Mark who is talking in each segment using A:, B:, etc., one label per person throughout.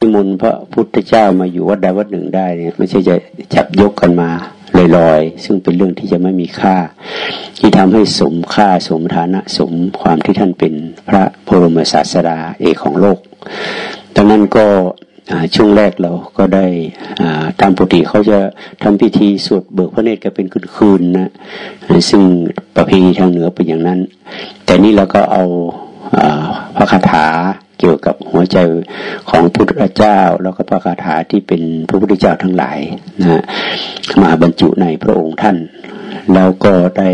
A: นิมนต์พระพุทธเจ้ามาอยู่วัดใดวัดหนึ่งได้เนี่ยไม่ใช่จะจับยกกันมาลอยๆ ซึ่งเป็นเรื่องที่จะไม่มีค่า ที่ทำให้สมค่าสมฐานะสมความที่ท่านเป็นพระพรมศาสดาเอกของโลกดังนั้นก็ช่วงแรกเราก็ได้ตามปกติเขาจะทำพิธีสวดเบิกพระเนตรกันเป็นคืนๆนะซึ่งประเพณีทางเหนือเป็นอย่างนั้น แต่นี่เราก็เอาพระคาถา เกี่ยวกับหัวใจของพุทธเจ้า แล้วก็พระคาถาที่เป็นพระพุทธเจ้าทั้งหลายนะมาบรรจุในพระองค์ท่าน แล้วก็ได้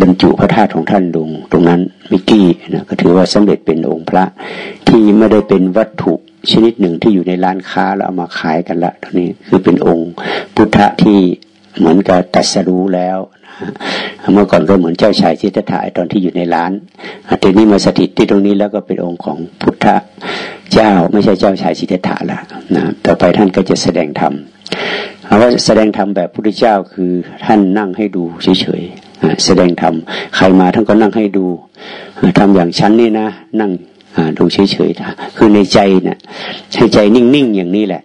A: บรรจุพระธาตุของท่านลงตรงนั้นมิกี้นะก็ถือว่าสำเร็จเป็นองค์พระที่ไม่ได้เป็นวัตถุชนิดหนึ่งที่อยู่ในร้านค้าแล้วเอามาขายกันละตรงนี้คือเป็นองค์พุทธที่เหมือนกับตัดสรู้แล้ว เมื่อก่อนก็เหมือนเจ้าชายชิตถาตอนที่อยู่ในร้านทีนี้มาสถิตที่ตรงนี้แล้วก็เป็นองค์ของพุทธเจ้า ไม่ใช่เจ้าชายชิตถาละนะต่อไปท่านก็จะแสดงธรรมคำว่าแสดงธรรมแบบพุทธเจ้าคือท่านนั่งให้ดูเฉยๆแสดงธรรมใครมาท่านก็นั่งให้ดูทำอย่างฉันนี่นะ นั่งดูเฉยๆคือในใจเนะ่ยให้ใจนิ่งๆอย่างนี้แหละ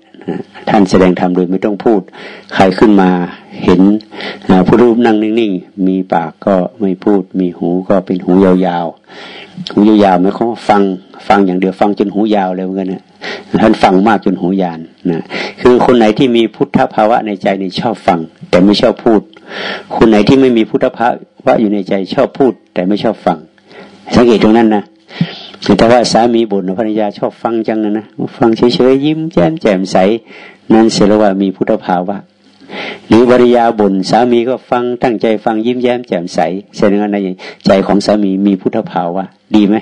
A: ท่านแสดงธรรมโดยไม่ต้องพูด ใครขึ้นมาเห็นผู้รูปนั่งนิ่งๆ มีปากก็ไม่พูด มีหูก็เป็นหูยาวๆ หูยาวๆไม่เขาฟังฟังอย่างเดียวฟังจนหูยาวเลยเหมือนกันนะท่านฟังมากจนหูยานนะคือคนไหนที่มีพุทธภาวะในใจนี่ชอบฟัง แต่ไม่ชอบพูด คนไหนที่ไม่มีพุทธภาวะอยู่ในใจชอบพูด แต่ไม่ชอบฟังสังเกตตรงนั้นนะ แต่ว่าสามีบุญภรรยาชอบฟังจังนะนะฟังเฉยๆยิ้มแจ่มแจ่มใส นั่นเสียว่ามีพุทธภาวะหรือภรรยาบุญสามีก็ฟังตั้งใจฟังยิ้มแย้มแจ่มใสแสดงว่าในใจของสามีมีพุทธภาวะดีไหม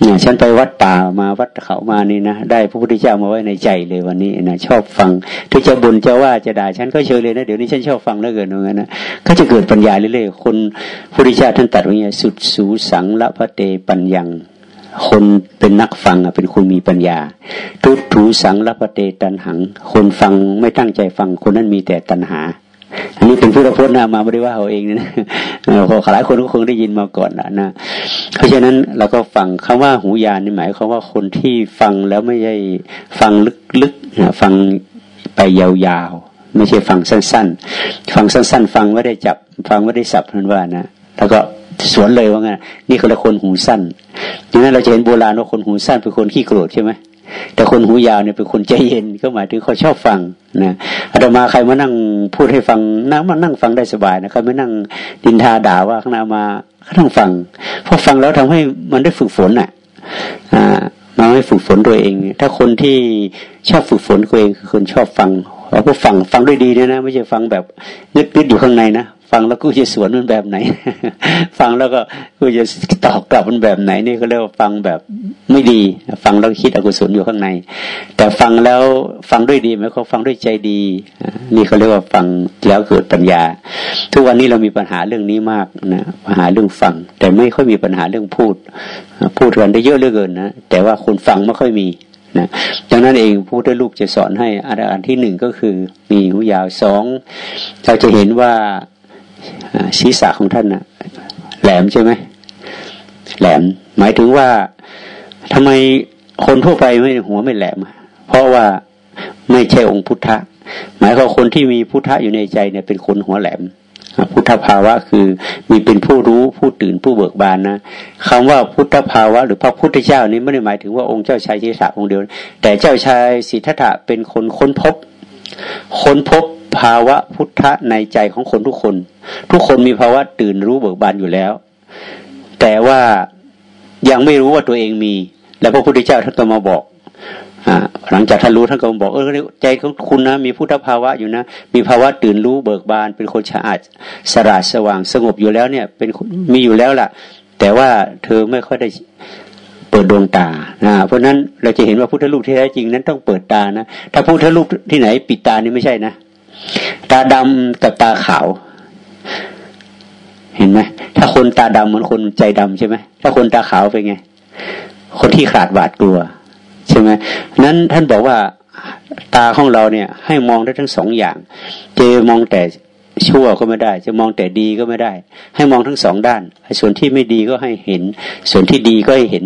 A: เนี่ยฉันไปวัดป่ามาวัดเขามานี่นะได้พระพุทธเจ้ามาไว้ในใจเลยวันนี้นะชอบฟังถ้าจะบุญจะว่าจะด่าฉันก็เชิญเลยนะเดี๋ยวนี้ฉันชอบฟังแล้วเกินเหมือนนะก็จะเกิดปัญญาเรื่อยๆคนพระพุทธเจ้าท่านตรัสว่าไงสุดสูสังละพระเตปัญญัง คนเป็นนักฟังเป็นคนมีปัญญา ทุถูสังรับปเตตันหัง คนฟังไม่ตั้งใจฟังคนนั้นมีแต่ตัณหา อันนี้เป็นพุทธพจน์นะมาไม่ได้ว่าเอาเองนะพอหลายคนก็คงได้ยินมาก่อนนะนะ เพราะฉะนั้นเราก็ฟังคำว่าหูยานนี่หมายความว่าคนที่ฟังแล้วไม่ใช่ฟังลึกๆฟังไปยาวๆ ไม่ใช่ฟังสั้น ๆ ฟังสั้น ๆ ฟังไม่ได้จับ ฟังไม่ได้สับนั่นว่านะแล้วก็ สวนเลยว่าไงนี่คือคนหูสั้นดังนั้นเราจะเห็นโบราณว่าคนหูสั้นเป็นคนขี้โกรธใช่ไหมแต่คนหูยาวเนี่ยเป็นคนใจเย็นก็หมายถึงเขาชอบฟังนะอาตมาใครมานั่งพูดให้ฟังนั่งมานั่งฟังได้สบายนะใครไม่นั่งดินทาด่าว่าข้างหน้ามาเขาต้องฟังเพราะฟังแล้วทำให้มันได้ฝึกฝนอะอ่ามาให้ฝึกฝนตัวเอง ถ้าคนที่ชอบฝึกฝนตัวเองคือคนชอบฟังเราก็ฟังฟังด้วยดีนี่ยนะไม่ใช่ฟังแบบนึกๆอยู่ข้างในนะ ฟังแล้วกูจะสวนมันแบบไหน ฟังแล้วก็กูจะตอบกลับมันแบบไหน นี่ก็เรียกว่าฟังแบบไม่ดี ฟังแล้วคิดอกุศลอยู่ข้างใน แต่ฟังแล้วฟังด้วยดีไหมเขาฟังด้วยใจดี นี่เขาเรียกว่าฟังแล้วเกิดปัญญา ทุกวันนี้เรามีปัญหาเรื่องนี้มากนะปัญหาเรื่องฟัง แต่ไม่ค่อยมีปัญหาเรื่องพูด พูดกันได้เยอะเหลือเกินนะแต่ว่าคนฟังไม่ค่อยมีนะดังนั้นเองพูดได้ลูกจะสอนให้อันที่หนึ่งก็คือมีหูยาวสองเราจะเห็นว่า ศีรษะของท่านนะแหลมใช่ไหมแหลม หมายถึงว่าทำไมคนทั่วไปไม่หัวไม่แหลม เพราะว่าไม่ใช่องค์พุทธะ หมายความคนที่มีพุทธะอยู่ในใจเนี่ยเป็นคนหัวแหลม พุทธภาวะคือมีเป็นผู้รู้ผู้ตื่นผู้เบิกบานนะคำว่าพุทธภาวะ หรือพระพุทธเจ้านี้ไม่ได้หมายถึงว่าองค์เจ้าชายชิสะองค์เดียว แต่เจ้าชายสิทธัตถะเป็นคนค้นพบ ค้นพบ ภาวะพุทธะในใจของคนทุกคน ทุกคนมีภาวะตื่นรู้เบิกบานอยู่แล้ว แต่ว่ายังไม่รู้ว่าตัวเองมี แล้วพระพุทธเจ้าท่านก็มาบอกหลังจากท่านรู้ท่านก็บอกเออใจของคุณนะ มีพุทธภาวะอยู่นะ มีภาวะตื่นรู้เบิกบาน เป็นคนฉะอาดสราดสว่างสงบอยู่แล้วเนี่ย เป็นมีอยู่แล้วล่ะ แต่ว่าเธอไม่ค่อยได้เปิดดวงตานะเพราะนั้นเราจะเห็นว่าพุทธรูปที่แท้จริงนั้นต้องเปิดตานะ ถ้าพุทธรูปที่ไหนปิดตานี่ไม่ใช่นะ ตาดำกับตาขาว เห็นไหมถ้าคนตาดำเหมือนคนใจดำใช่ไหมถ้าคนตาขาวเป็นไง คนที่ขาดบาดกลัว ใช่ไหมนั้นท่านบอกว่าตาของเราเนี่ย ให้มองได้ทั้งสองอย่าง จะมองแต่ชั่วก็ไม่ได้ จะมองแต่ดีก็ไม่ได้ ให้มองทั้งสองด้าน ส่วนที่ไม่ดีก็ให้เห็น ส่วนที่ดีก็ให้เห็น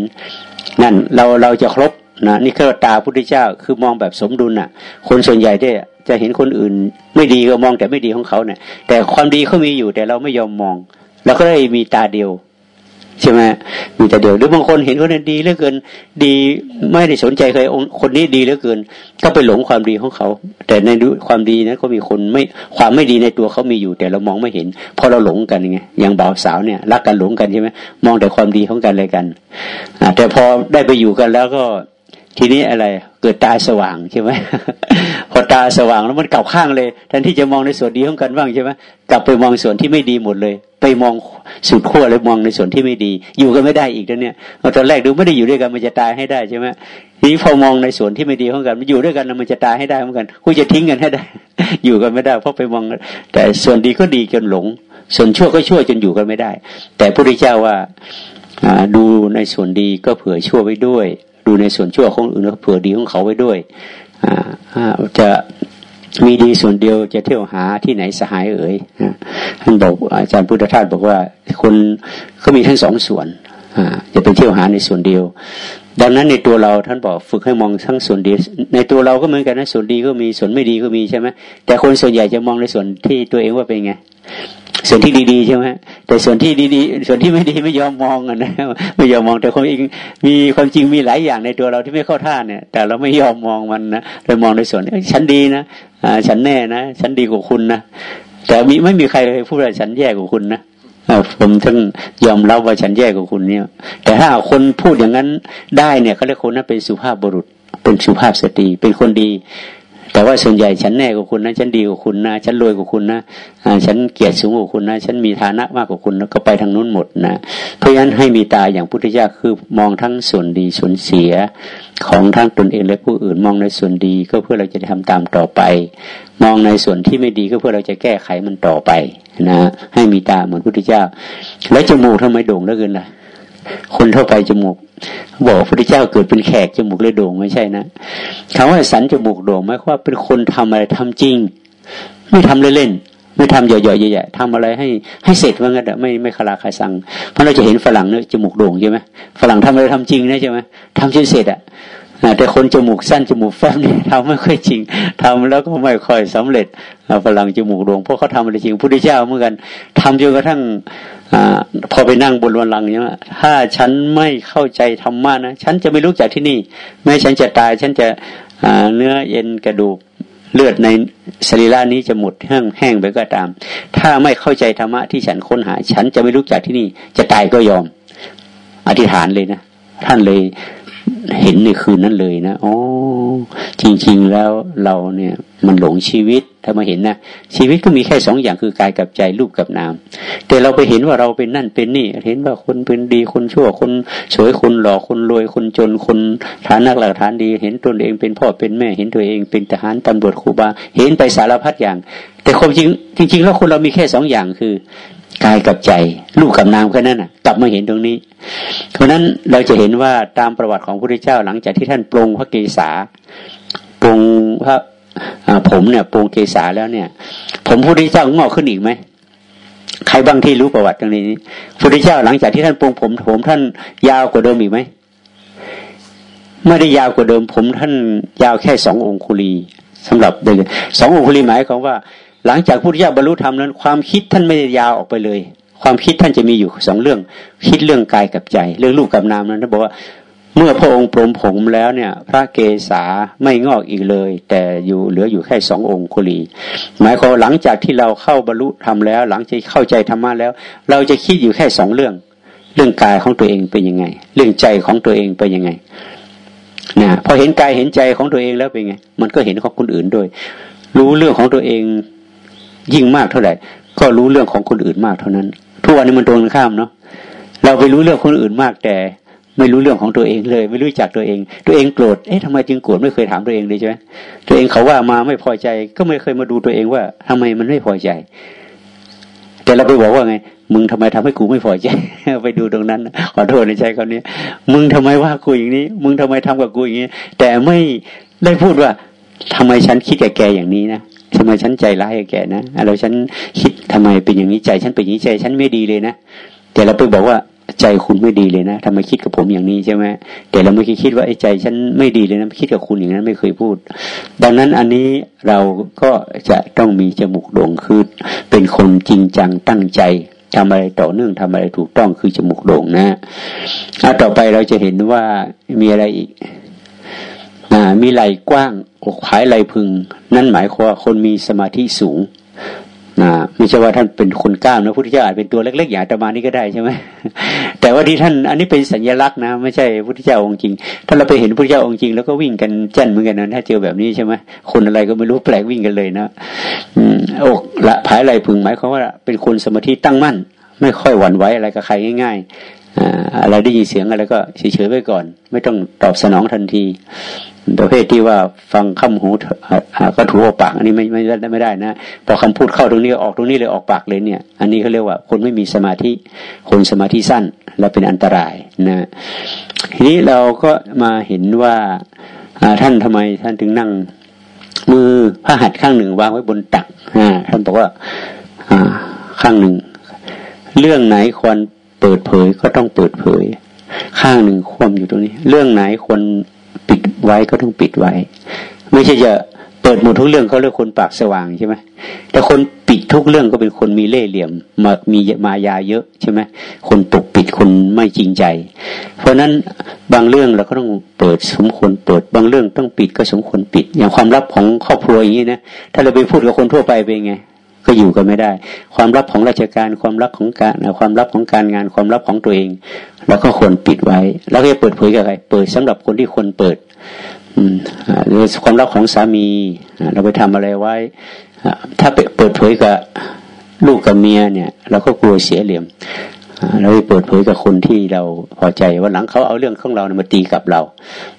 A: นั่นเราเราจะครบนะนี่คือตาพุทธเจ้าคือมองแบบสมดุลน่ะ คนส่วนใหญ่ที่ จะเห็นคนอื่น ไม่ดีก็มองแต่ไม่ดีของเขาเนี่ย แต่ความดีเขามีอยู่แต่เราไม่ยอมมองเราก็เลยมีตาเดียวใช่ไหมมีแต่เดียวหรือบางคนเห็นคนนั้นดีเหลือเกิน ดีไม่ได้สนใจใครคนนี้ดีเหลือเกิน ก็ไปหลงความดีของเขา แต่ในความดีนั้นก็มีคนไม่ความไม่ดีในตัวเขามีอยู่ แต่เรามองไม่เห็นเพราะเราหลงกันไงอย่างบ่าวสาวเนี่ย รักกันหลงกันใช่ไหมมองแต่ความดีของกันอะไรกันแต่พอได้ไปอยู่กันแล้วก็ทีนี้อะไรเกิดตาสว่างใช่ไหม พอตาสว่างแล้วมันกลับข้างเลยแทนที่จะมองในส่วนดีของกันบ้างใช่ไหมกลับไปมองส่วนที่ไม่ดีหมดเลย ไปมองสุดขั้วเลยมองในส่วนที่ไม่ดี อยู่กันไม่ได้อีกแล้วเนี่ยตอนแรกดูไม่ได้อยู่ด้วยกันมันจะตายให้ได้ใช่ไหมทีนี้พอมองในส่วนที่ไม่ดีของกันมันอยู่ด้วยกันแล้วมันจะตายให้ได้เหมือนกันคุยจะทิ้งกันให้ได้ อยู่กันไม่ได้ เพราะไปมองแต่ส่วนดีก็ดีจนหลง ส่วนชั่วก็ชั่วจนอยู่กันไม่ได้ แต่พระพุทธเจ้าว่าดูในส่วนดีก็เผื่อชั่วไว้ด้วย ดูในส่วนชั่วของอื่นก็เผื่อดีของเขาไว้ด้วย จะมีดีส่วนเดียวจะเที่ยวหาที่ไหนสหายเอ่ยท่านบอกอาจารย์พุทธทาสบอกว่าคนก็มีทั้งสองส่วนจะไปเที่ยวหาในส่วนเดียว ดังนั้นในตัวเราท่านบอกฝึกให้มองทั้งส่วนดี ในตัวเราก็เหมือนกันนะส่วนดีก็มีส่วนไม่ดีก็มีใช่ไหมแต่คนส่วนใหญ่จะมองในส่วนที่ตัวเองว่าเป็นไง ส่วนที่ดีๆใช่ไหมแต่ส่วนที่ดีๆ ส่วนที่ไม่ดีไม่ยอมมองนะไม่ยอมมองแต่ความจริงมีความจริงมีหลายอย่างในตัวเราที่ไม่เข้าท่าเนี่ย แต่เราไม่ยอมมองมันนะเรามองในส่วนฉันดีนะอ่าฉันแน่นะฉันดีกว่าคุณนะแต่มีไม่มีใครเคยพูดว่าฉันแย่กว่าคุณนะผมต้งยอมรับว่าฉันแย่กว่าคุณเนี่ย แต่ถ้าคนพูดอย่างนั้นได้เนี่ยเขาเรียกคนนั้นเป็นสุภาพบุรุษ เป็นสุภาพสตรีเป็นคนดี แต่ว่าส่วนใหญ่ฉันแน่กว่าคุณนะฉันดีกว่าคุณนะฉันรวยกว่าคุณนะฉันเกียรติสูงกว่าคุณนะฉันมีฐานะมากกว่าคุณก็ไปทางนู้นหมดนะเพราะฉะนั้นให้มีตาอย่างพุทธเจ้าคือมองทั้งส่วนดีส่วนเสียของทั้งตนเองและผู้อื่นมองในส่วนดีก็เพื่อเราจะทำตามต่อไป มองในส่วนที่ไม่ดีก็เพื่อเราจะแก้ไขมันต่อไปนะให้มีตาเหมือนพุทธเจ้า แล้วจมูกทำไมโด่งเหลือเกินล่ะ คนทั่วไปจมูก บอกพระพุทธเจ้าเกิดเป็นแขกจมูกเลยโด่งไม่ใช่นะคำว่าสันจมูกโด่งหมายความว่าเป็นคนทำอะไรทำจริง ไม่ทำเล่นๆไม่ทำหย่อยๆใหญ่ๆทำอะไรให้ให้เสร็จว่างั้นไม่ไม่คลาคาสั่งเพราะเราจะเห็นฝรั่งเนี่ยจมูกโด่งใช่ไหมฝรั่งทำอะไรทำจริงนะใช่ไหมทำจนเสร็จอะ แต่คนจมูกสั้นจมูกแฟบนี่ทำไม่ค่อยจริงทำแล้วก็ไม่ค่อยสำเร็จฝรั่งจมูกโด่งเพราะเขาทำอะไรจริงพุทธเจ้าเหมือนกันทำจนกระทั่งอพอไปนั่งบนวันลังเนี่ยถ้าฉันไม่เข้าใจธรรมะนะ ฉันจะไม่รู้จากที่นี่ แม้ฉันจะตาย ฉันจะเนื้อเอ็นกระดูกเลือดในสรีระนี้จะหมดแห้งแห้งไปก็ตาม ถ้าไม่เข้าใจธรรมะที่ฉันค้นหา ฉันจะไม่รู้จากที่นี่ จะตายก็ยอม อธิษฐานเลยนะ ท่านเลย เห็นในคืนนั้นเลยนะอ๋อจริง ๆแล้วเราเนี่ยมันหลงชีวิตถ้ามาเห็นนะชีวิตก็มีแค่สองอย่างคือกายกับใจรูปกับนาม แต่เราไปเห็นว่าเราเป็นนั่นเป็นนี่ เห็นว่าคนเป็นดีคนชั่วคนสวยคนหล่อคนรวยคนจนคนฐานนักหลักฐานดี เห็นตนเองเป็นพ่อเป็นแม่ เห็นตัวเองเป็นทหารตำรวจครูบาเห็นไปสารพัดอย่าง แต่ความจริงจริง ๆ แล้วคนเรามีแค่สองอย่างคือ กายกับใจรูปกับนามแค่นั้นน่ะ กลับมาเห็นตรงนี้ เพราะนั้นเราจะเห็นว่าตามประวัติของพระพุทธเจ้าหลังจากที่ท่านปรงพระเกศาปรงพระผมเนี่ยปรงเกศาแล้วเนี่ย ผมพระพุทธเจ้างอกขึ้นอีกไหมใครบ้างที่รู้ประวัติตรงนี้พระพุทธเจ้าหลังจากที่ท่านปรงผมผมท่านยาวกว่าเดิมอีกไหมไม่ได้ยาวกว่าเดิมผมท่านยาวแค่สององคุลีสำหรับเดินสององคุลีหมายความว่า หลังจากพุทธเจ้าบรรลุธรรมนั้น ความคิดท่านไม่ได้ยาวออกไปเลย ความคิดท่านจะมีอยู่สองเรื่อง คิดเรื่องกายกับใจ เรื่องรูปกับนามนั้นท่านบอกว่าเมื่อพระองค์ปรมผมแล้วเนี่ย พระเกศาไม่งอกอีกเลย แต่อยู่เหลืออยู่แค่สององค์คุลี หมายความหลังจากที่เราเข้าบรรลุธรรมแล้ว หลังจากเข้าใจธรรมะแล้ว เราจะคิดอยู่แค่สองเรื่อง เรื่องกายของตัวเองเป็นยังไง เรื่องใจของตัวเองเป็นยังไงนะพอเห็นกายเห็นใจของตัวเองแล้วเป็นไง มันก็เห็นของคนอื่นด้วย รู้เรื่องของตัวเอง ยิ่งมากเท่าไหร่ ก็รู้เรื่องของคนอื่นมากเท่านั้น ทุกวันนี้มันตรงกันข้ามเนาะเราไปรู้เรื่องคนอื่นมากแต่ไม่รู้เรื่องของตัวเองเลย ไม่รู้จักตัวเอง ตัวเองโกรธเอ๊ะทำไมจึงโกรธไม่เคยถามตัวเองเลยใช่ไหมตัวเองเขาว่ามาไม่พอใจ ก็ไม่เคยมาดูตัวเองว่าทำไมมันไม่พอใจ แต่เราไปบอกว่าไง มึงทำไมทำให้กูไม่พอใจ ไปดูตรงนั้นขอโทษในใจเขาเนี้มึงทำไมว่ากูอย่างนี้ มึงทำไมทำกับกูอย่างนี้แต่ไม่ได้พูดว่าทำไมฉันคิดแกแกอย่างนี้นะ ทำไมฉันใจร้ายกับแกนะเราฉันคิดทำไมเป็นอย่างนี้ใจ ฉันเป็นอย่างนี้ใจ ฉันไม่ดีเลยนะแต่เราไปบอกว่าใจคุณไม่ดีเลยนะทำไมคิดกับผมอย่างนี้ใช่ไหมแต่เราไม่เคยคิดว่าไอ้ใจฉันไม่ดีเลยนะคิดกับคุณอย่างนั้นไม่เคยพูด ดังนั้นอันนี้เราก็จะต้องมีจมูกโด่งคือเป็นคนจริงจังตั้งใจทำอะไรต่อเนื่องทำอะไรถูกต้องคือจมูกโด่งนะอ่ต่อไปเราจะเห็นว่ามีอะไรอีก มีไหลกว้างอกผายไหลพึง นั่นหมายความว่าคนมีสมาธิสูงนะไม่ใช่ว่าท่านเป็นคนกล้ามนะพุทธเจ้าอาจเป็นตัวเล็กๆอย่างตมานี้ก็ได้ใช่ไหมแต่ว่าที่ท่านอันนี้เป็นสัญลักษณ์นะ ไม่ใช่พุทธเจ้าองค์จริง ถ้าเราไปเห็นพุทธเจ้าองค์จริง แล้วก็วิ่งกันเจ้นเหมือนกันนะถ้าเจอแบบนี้ใช่ไหมคนอะไรก็ไม่รู้แปลกวิ่งกันเลยนะอกละผายไหลพึงหมายความว่าเป็นคนสมาธิตั้งมั่น ไม่ค่อยหวั่นไหวอะไรกับใครง่าย ๆอะไรได้ยินเสียงอะไรก็เฉยๆไว้ก่อน ไม่ต้องตอบสนองทันที ประเภทที่ว่าฟังคำหูก็ถูออกปาก อันนี้ไม่ไม่ได้ไม่ได้นะ พอคำพูดเข้าตรงนี้ออกตรงนี้เลยออกปากเลยเนี่ย อันนี้เขาเรียกว่า คนไม่มีสมาธิ คนสมาธิสั้นและเป็นอันตรายนะทีนี้เราก็มาเห็นว่าท่านทำไมท่านถึงนั่ง มือพระหัตถ์ข้างหนึ่งวางไว้บนตักท่านบอกว่าข้างหนึ่ง เรื่องไหนควรเปิดเผยก็ต้องเปิดเผย ข้างหนึ่งควมอยู่ตรงนี้ เรื่องไหนควร ปิดไว้ก็ต้องปิดไว้ ไม่ใช่จะเปิดหมดทุกเรื่องเขาเรียกคนปากสว่างใช่ไหมแต่คนปิดทุกเรื่องก็เป็นคนมีเล่ห์เหลี่ยมมามีมายาเยอะใช่ไหมคนปกปิดคนไม่จริงใจ เพราะนั้นบางเรื่องเราก็ต้องเปิดสมควรเปิด บางเรื่องต้องปิดก็สมควรปิด อย่างความลับของครอบครัวอย่างนี้นะถ้าเราไปพูดกับคนทั่วไปเป็นไง ก็อยู่กันไม่ได้ ความลับของราชการความลับของการความลับของการงานความลับของตัวเองเราก็ควรปิดไว้ แล้วก็จะเปิดเผยกับใครเปิดสำหรับคนที่ควรเปิดหรือความลับของสามีเราไปทำอะไรไว้ ถ้าเปิดเผยกับลูกกับเมียเนี่ย เราก็กลัวเสียเหลี่ยมเราไปเปิดเผยกับคนที่เราพอใจว่าหลังเขาเอาเรื่องของเรามาตีกับเรา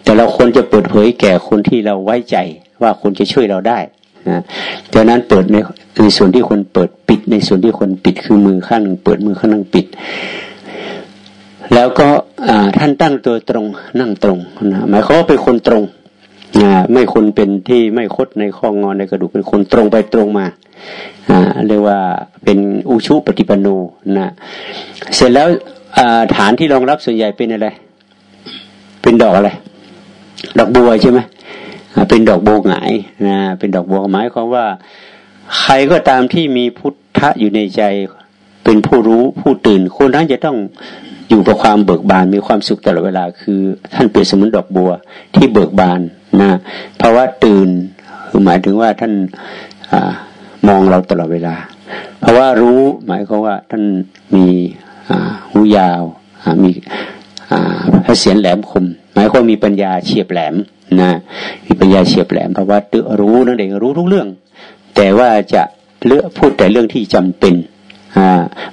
A: แต่เราควรจะเปิดเผยแก่คนที่เราไว้ใจว่าคนจะช่วยเราได้ นะดังนั้นเปิดในในส่วนที่คนเปิดปิด ในส่วนที่คนปิดคือมือข้างหนึ่งเปิดมือข้างนึงปิด แล้วก็ท่านตั้งตัวตรงนั่งตรงนะหมายความว่าเป็นคนตรงนะไม่คนเป็นที่ไม่คดในข้องอนในกระดูกเป็นคนตรงไปตรงมาเรียกว่าเป็นอุชุปฏิปันโนนะเสร็จแล้วฐานที่รองรับส่วนใหญ่เป็นอะไร เป็นดอกอะไร ดอกบัวใช่ไหม เป็นดอกบัวหงายนะเป็นดอกบัวหมายความว่า ใครก็ตามที่มีพุทธะอยู่ในใจ เป็นผู้รู้ผู้ตื่นคนนั้นจะต้องอยู่กับความเบิกบานมีความสุขตลอดเวลา คือท่านเปรียบเสมือนดอกบัวที่เบิกบานนะเพราะว่าตื่นคือหมายถึงว่าท่านอมองเราตลอดเวลา เพราะว่ารู้หมายความว่าท่านมีหูยาวมีพระเสียรแหลมคม หมายความมีปัญญาเฉียบแหลม นะมีปัญญาเฉียบแหลมเพราะว่ารู้นั่นเองรู้ทุกเรื่อง แต่ว่าจะเลือกพูดแต่เรื่องที่จำเป็น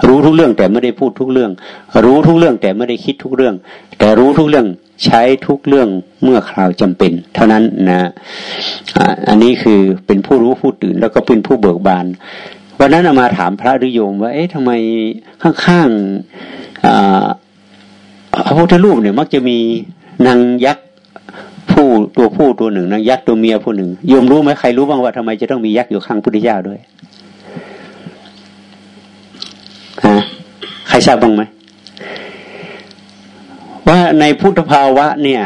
A: รู้ทุกเรื่องแต่ไม่ได้พูดทุกเรื่อง รู้ทุกเรื่องแต่ไม่ได้คิดทุกเรื่อง แต่รู้ทุกเรื่องใช้ทุกเรื่องเมื่อคราวจำเป็น เท่านั้นนะอันนี้คือเป็นผู้รู้ผู้ตื่น แล้วก็เป็นผู้เบิกบานวันนั้นมาถามพระฤโยมว่าเอ๊ะทำไมข้างๆพระพุทธรูปเนี่ยมักจะมีนางยักษ์ ผู้ตัวผู้ตัวหนึ่งนางยักษ์ตัวเมียผู้หนึ่งโยมรู้ไหมใครรู้บ้างว่าทำไมจะต้องมียักษ์อยู่ข้างพุทธเจ้าด้วยฮะใครทราบบ้างไหมว่าในพุทธภาวะเนี่ย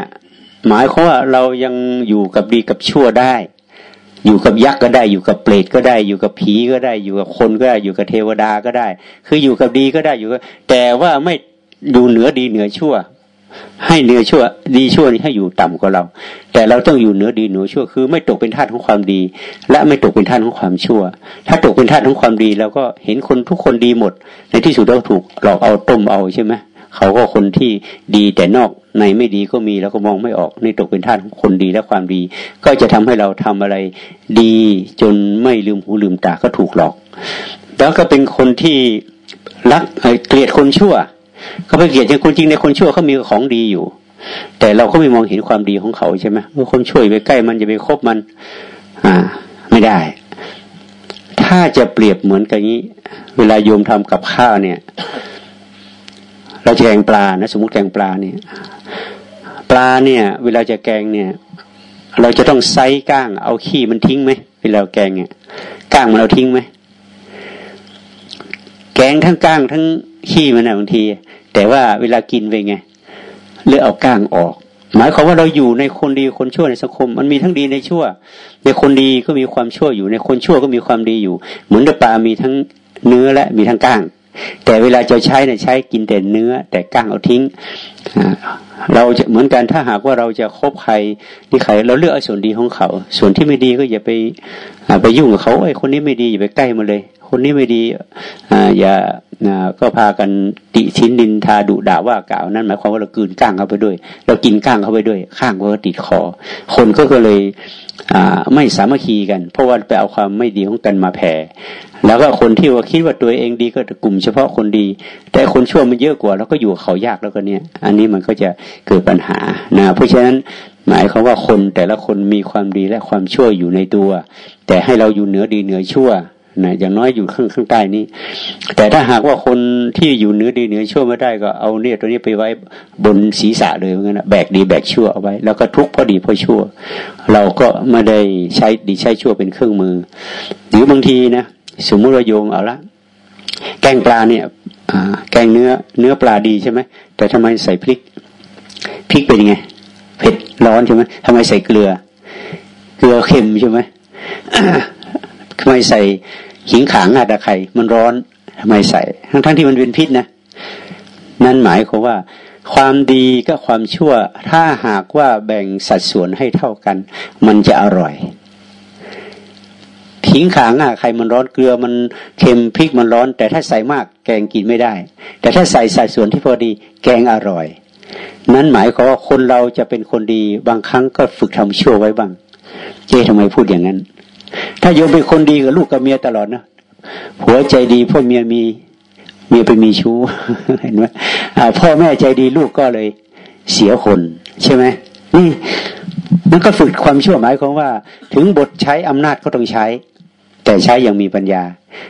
A: หมายความว่าเรายังอยู่กับดีกับชั่วได้ อยู่กับยักษ์ก็ได้ อยู่กับเปรตก็ได้ อยู่กับผีก็ได้ อยู่กับคนก็ได้ อยู่กับเทวดาก็ได้ คืออยู่กับดีก็ได้อยู่แต่ว่าไม่อยู่เหนือดีเหนือชั่ว ให้เหนือชั่ว ดีชั่วนี่ให้อยู่ต่ำกว่าเรา แต่เราต้องอยู่เหนือดีเหนือชั่วคือ ไม่ตกเป็นทาสของความดี และไม่ตกเป็นทาสของความชั่ว ถ้าตกเป็นทาสของความดีเราก็เห็นคนทุกคนดีหมด ในที่สุดเราถูกหลอกเอาต้มเอาใช่ไหมเขาก็คนที่ดีแต่นอกในไม่ดีก็มีแล้วก็มองไม่ออกนี่ตกเป็นท่านของคนดีและความดี ก็จะทำให้เราทำอะไรดีจนไม่ลืมหูลืมตาก็ถูกหลอก แล้วก็เป็นคนที่รักเกลียดคนชั่ว เขาไปเกลียดคนจริงในคนชั่วเขามีของดีอยู่ แต่เราก็ไม่มองเห็นความดีของเขาใช่ไหมเมื่อคนช่วยไปใกล้มันจะไปคบมัน อ่า ไม่ได้ ถ้าจะเปรียบเหมือนกันนี้ เวลาโยมทำกับข้าวเนี่ย เราจะแกงปลานะ สมมติแกงปลาเนี่ยปลาเนี่ย เวลาจะแกงเนี่ย เราจะต้องไซก้างเอาขี้มันทิ้งไหมเวลาแกงเนี่ยก้างมันเราทิ้งไหมแกงทั้งก้างทั้งขี้มันนะบางที แต่ว่าเวลากินไปไงเลือกเอาก้างออก หมายความว่าเราอยู่ในคนดีคนชั่วในสังคม มันมีทั้งดีในชั่ว ในคนดีก็มีความชั่วอยู่ ในคนชั่วก็มีความดีอยู่ เหมือนเดปลามีทั้งเนื้อและมีทั้งก้าง แต่เวลาจะใช้เนี่ยใช้กินแต่เนื้อ แต่ก้างเอาทิ้งเราจะเหมือนกันถ้าหากว่าเราจะคบใครที่ใครเราเลือกเอาส่วนดีของเขา ส่วนที่ไม่ดีก็อย่าไปไปยุ่งกับเขาไอ้คนนี้ไม่ดีอย่าไปใกล้มาเลย คนนี้ไม่ดีอย่า อย่าก็พากันติชิ้นดินทาดุด่าว่ากล่าวนั่นหมายความว่าเรากืนก้างเข้าไปด้วย เรากินก้างเข้าไปด้วย ข้างก็ติดคอ คนก็เลยไม่สามัคคีกัน เพราะว่าไปเอาความไม่ดีของกันมาแผ่แล้วก็คนที่ว่าคิดว่าตัวเองดีก็กลุ่มเฉพาะคนดี แต่คนชั่วมันเยอะกว่า แล้วก็อยู่เขายากแล้วก็เนี่ย อันนี้มันก็จะเกิดปัญหานะเพราะฉะนั้นหมายความว่าคนแต่ละคนมีความดีและความชั่วอยู่ในตัว แต่ให้เราอยู่เหนือดีเหนือชั่ว นะอย่างน้อยอยู่ข้างข้างใต้นี้ แต่ถ้าหากว่าคนที่อยู่เหนือดีเหนือชั่วไม่ได้ก็เอาเนี่ยตัวนี้ไปไว้บนศีรษะเลยเหมือนกันแบกดีแบกชั่วเอาไว้ แล้วก็ทุกข์พอดีพอชั่ว เราก็ไม่ได้ใช้ดีใช้ชั่วเป็นเครื่องมือ หรือบางทีนะสมมติเราโยงเอาละแกงปลาเนี่ยแกงเนื้อเนื้อปลาดีใช่ไหมแต่ทำไมใส่พริกพริกเป็นยังไงเผ็ดร้อนใช่ไหมทำไมใส่เกลือ เกลือเค็มใช่ไหมทำไมใส่ หิงขางอาตะไครมันร้อนทำไมใส่ ทั้งทั้งที่มันเป็นพิษนะ นั่นหมายความว่า ความดีก็ความชั่ว ถ้าหากว่าแบ่งสัดส่วนให้เท่ากัน มันจะอร่อยหิงขางอะใครมันร้อนเกลือมันเค็มพริกมันร้อน แต่ถ้าใส่มากแกงกินไม่ได้ แต่ถ้าใส่สัดส่วนที่พอดีแกงอร่อย นั้นหมายความว่าคนเราจะเป็นคนดีบางครั้งก็ฝึกทำชั่วไว้บ้าง เจ๊ทำไมพูดอย่างนั้น ถ้าโยมเป็นคนดีกับลูกกับเมียตลอดนะผัวใจดีพ่อเมียมีเมียไปมีชู้เห็นไหมพ่อแม่ใจดีลูกก็เลยเสียคน ใช่ไหมนี่นั่นก็ฝึกความชั่วหมายของว่า ถึงบทใช้อำนาจก็ต้องใช้ แต่ใช้อย่างมีปัญญา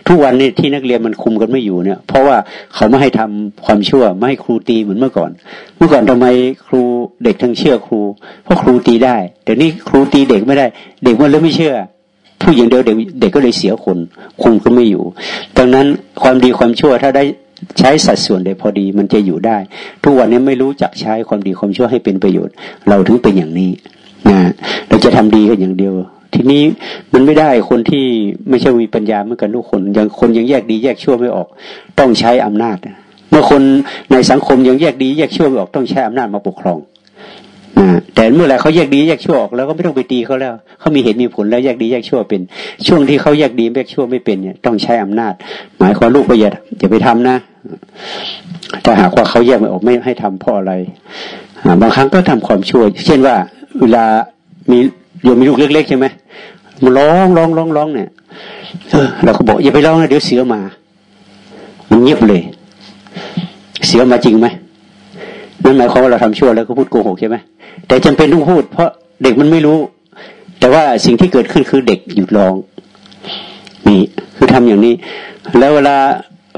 A: ทุกวันนี้ที่นักเรียนมันคุมกันไม่อยู่เนี่ย เพราะว่าเขาไม่ให้ทำความชั่ว ไม่ให้ครูตีเหมือนเมื่อก่อน เมื่อก่อนทำไมครูเด็กทั้งเชื่อครู เพราะครูตีได้แต่นี่ครูตีเด็กไม่ได้ เด็กมันเลยไม่เชื่อ ผู้หญิงเดียวเด็กเด็กก็เลยเสียคนคุมก็ไม่อยู่ดังนั้นความดีความชั่วถ้าได้ใช้สัดส่วนได้พอดีมันจะอยู่ได้ ทุกวันนี้ไม่รู้จักใช้ความดีความชั่วให้เป็นประโยชน์ เราถึงเป็นอย่างนี้นะเราจะทำดีกันอย่างเดียว ทีนี้มันไม่ได้คนที่ไม่ใช่มีปัญญาเหมือนกันทุกคนยังคนยังแยกดีแยกชั่วไม่ออก ต้องใช้อำนาจ เมื่อคนในสังคมยังแยกดีแยกชั่วไม่ออกต้องใช้อำนาจมาปกครอง แต่เมื่อไรเขาแยกดีแยกชั่วออกแล้วก็ไม่ต้องไปตีเขาแล้วเขามีเหตุมีผลแล้วแยกดีแยกชั่วเป็น ช่วงที่เขาแยกดีแยกชั่วไม่เป็นเนี่ยต้องใช้อำนาจ หมายความลูกประหยัดอย่าไปทำนะแต่หากว่าเขาแยกไม่ออกไม่ให้ทำเพราะอะไรบางครั้งก็ทำความชั่ว เช่นว่า เวลามีโยมมีลูกเล็กๆใช่ไหมมันร้องร้องร้องร้องเนี่ยเราก็บอกอย่าไปร้องนะเดี๋ยวเสือมามันเงียบเลย เสือมาจริงไหม นั่นหมายความว่าเราทำชั่วแล้วก็พูดโกหกใช่ไหมแต่จำเป็นต้องพูด เพราะเด็กมันไม่รู้ แต่ว่าสิ่งที่เกิดขึ้นคือเด็กหยุดร้อง นี่คือทำอย่างนี้ แล้วเวลา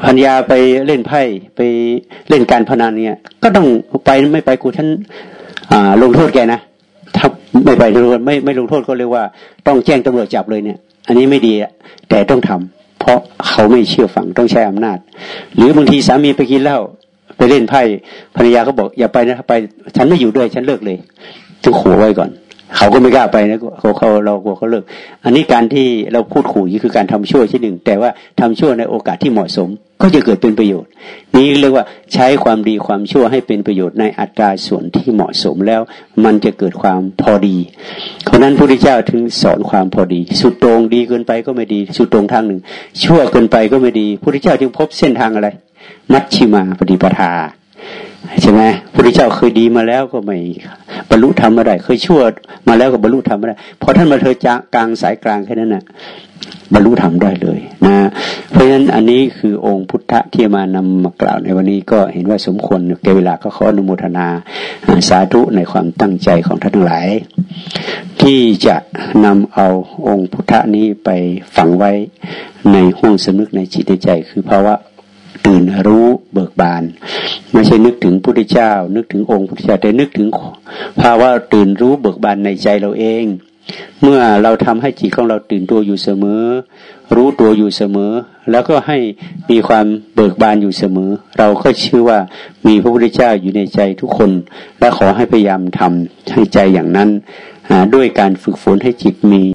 A: พัญญาไปเล่นไพ่ไปเล่นการพนันเนี่ย ก็ต้องไปไม่ไปกูท่านลงโทษแกนะถ้าไม่ไปลงโทษไม่ไม่ลงโทษก็เรียกว่า ต้องแจ้งตำรวจจับเลยเนี่ย อันนี้ไม่ดีแต่ต้องทำเพราะเขาไม่เชื่อฟังต้องใช้อำนาจ หรือบางทีสามีไปกินเหล้า ไปเล่นไพ่ภรรยาก็บอกอย่าไปนะไป ฉันไม่อยู่ด้วยฉันเลิกเลยต้องขู่ไว้ก่อน เขาก็ไม่กล้าไปนะเขาเขาเรากลัวเขาเลิก อันนี้การที่เราพูดขู่นี่คือการทำชั่วที่หนึ่ง แต่ว่าทำชั่วในโอกาสที่เหมาะสม ก็จะเกิดเป็นประโยชน์ นี่เรียกว่าใช้ความดีความชั่วให้เป็นประโยชน์ในอัตราส่วนที่เหมาะสมแล้ว มันจะเกิดความพอดี เพราะนั้นพระพุทธเจ้าถึงสอนความพอดี สุดตรงดีเกินไปก็ไม่ดีสุดตรงทางหนึ่ง ชั่วเกินไปก็ไม่ดีพระพุทธเจ้าจึงพบเส้นทางอะไร มัชชิมาปฏิปทา ใช่ไหมพระพุทธเจ้าเคยดีมาแล้วก็ไม่บรรลุธรรมมาได้เคยชั่วมาแล้วก็บรรลุธรรมมาได้พอท่านมาเธอกลางสายกลางแค่นั้นนะ่ะบรรลุธรรมได้เลยนะเพราะฉะนั้นอันนี้คือองค์พุทธที่มานำมากล่าวในวันนี้ก็เห็นว่าสมควรแก่เวลาก็ขออนุโมทนาสาธุในความตั้งใจของท่านทั้งหลาย ที่จะนำเอาองค์พุทธนี้ไปฝังไว้ในห้องสนึกในจิตใจ คือภาวะ ตื่นรู้เบิกบาน ไม่ใช่นึกถึงพระพุทธเจ้า นึกถึงองค์พุทธเจ้าแต่นึกถึงภาวะตื่นรู้เบิกบานในใจเราเอง เมื่อเราทำให้จิตของเราตื่นตัวอยู่เสมอ รู้ตัวอยู่เสมอ แล้วก็ให้มีความเบิกบานอยู่เสมอ เราก็ชื่อว่ามีพระพุทธเจ้าอยู่ในใจทุกคน และขอให้พยายามทำให้ใจอย่างนั้นด้วยการฝึกฝนให้จิตมี